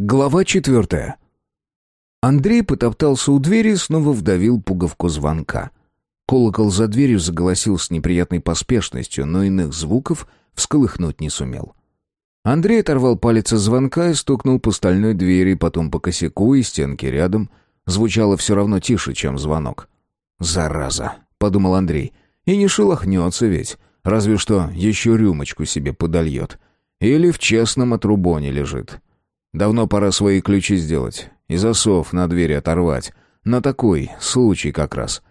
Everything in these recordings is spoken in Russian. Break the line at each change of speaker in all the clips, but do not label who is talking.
Глава четвертая. Андрей потоптался у двери и снова вдавил пуговку звонка. Колокол за дверью заголосил с неприятной поспешностью, но иных звуков всколыхнуть не сумел. Андрей оторвал палец от звонка и стукнул по стальной двери, потом по косяку и стенке рядом. Звучало все равно тише, чем звонок. «Зараза!» — подумал Андрей. «И не шелохнется ведь, разве что еще рюмочку себе подольет. Или в честном отрубоне лежит. Давно пора свои ключи сделать и засов на двери оторвать. На такой случай как раз.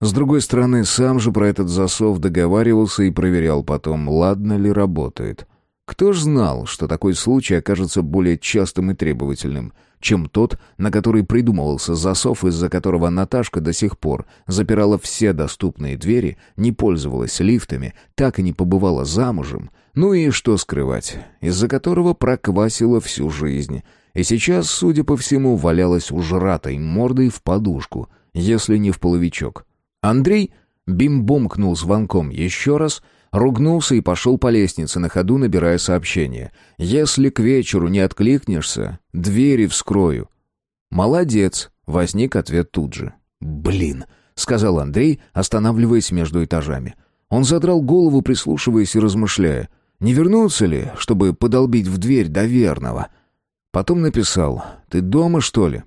С другой стороны, сам же про этот засов договаривался и проверял потом, ладно ли работает. Кто ж знал, что такой случай окажется более частым и требовательным, чем тот, на который придумывался засов, из-за которого Наташка до сих пор запирала все доступные двери, не пользовалась лифтами, так и не побывала замужем, ну и что скрывать, из-за которого проквасила всю жизнь. И сейчас, судя по всему, валялась ужратой мордой в подушку, если не в половичок. Андрей бимбомкнул звонком еще раз, ругнулся и пошел по лестнице, на ходу набирая сообщение. «Если к вечеру не откликнешься, двери вскрою». «Молодец», — возник ответ тут же. «Блин», — сказал Андрей, останавливаясь между этажами. Он задрал голову, прислушиваясь и размышляя — не вернуться ли, чтобы подолбить в дверь до? Потом написал «Ты дома, что ли?»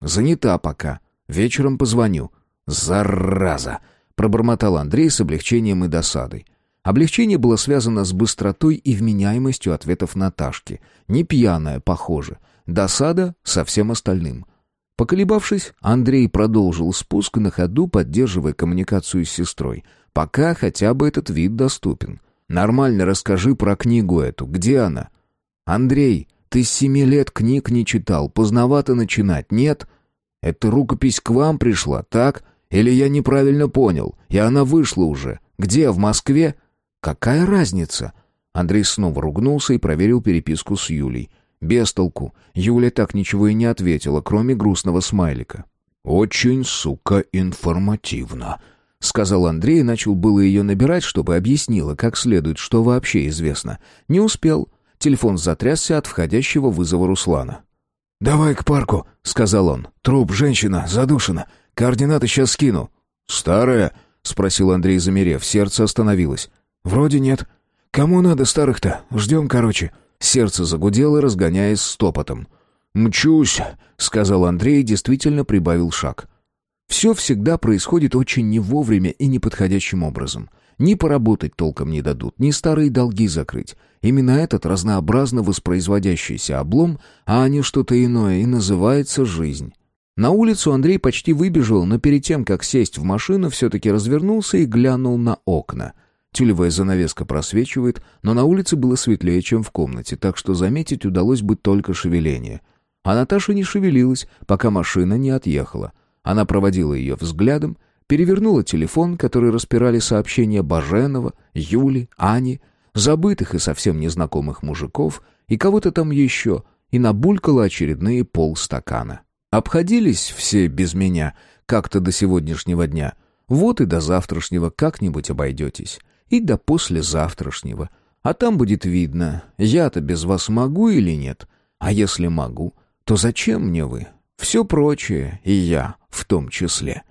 «Занята пока. Вечером позвоню». «Зараза!» — пробормотал Андрей с облегчением и досадой. Облегчение было связано с быстротой и вменяемостью ответов Наташки. Не пьяная, похоже. Досада со всем остальным. Поколебавшись, Андрей продолжил спуск на ходу, поддерживая коммуникацию с сестрой. Пока хотя бы этот вид доступен. Нормально расскажи про книгу эту. Где она? Андрей, ты с семи лет книг не читал. Поздновато начинать, нет? Эта рукопись к вам пришла, так? Или я неправильно понял? И она вышла уже. Где, в Москве? Какая разница? Андрей снова ругнулся и проверил переписку с Юлей. Без толку. Юля так ничего и не ответила, кроме грустного смайлика. «Очень, сука, информативно», — сказал Андрей и начал было ее набирать, чтобы объяснила, как следует, что вообще известно. Не успел. Телефон затрясся от входящего вызова Руслана. «Давай к парку», — сказал он. «Труп, женщина, задушена. Координаты сейчас скину». «Старая?» — спросил Андрей, замерев. Сердце остановилось. «Вроде нет. Кому надо старых-то? Ждем, короче». Сердце загудело, разгоняясь стопотом. «Мчусь», — сказал Андрей и действительно прибавил шаг. Все всегда происходит очень не вовремя и неподходящим образом. Ни поработать толком не дадут, ни старые долги закрыть. Именно этот разнообразно воспроизводящийся облом, а не что-то иное, и называется жизнь. На улицу Андрей почти выбежал, но перед тем, как сесть в машину, все-таки развернулся и глянул на окна. Тюлевая занавеска просвечивает, но на улице было светлее, чем в комнате, так что заметить удалось бы только шевеление. А Наташа не шевелилась, пока машина не отъехала. Она проводила ее взглядом, перевернула телефон, который распирали сообщения Баженова, Юли, Ани, забытых и совсем незнакомых мужиков и кого-то там еще, и набулькала очередные полстакана. Обходились все без меня как-то до сегодняшнего дня. Вот и до завтрашнего как-нибудь обойдетесь. И до послезавтрашнего. А там будет видно, я-то без вас могу или нет. А если могу, то зачем мне вы? Все прочее, и я в том числе.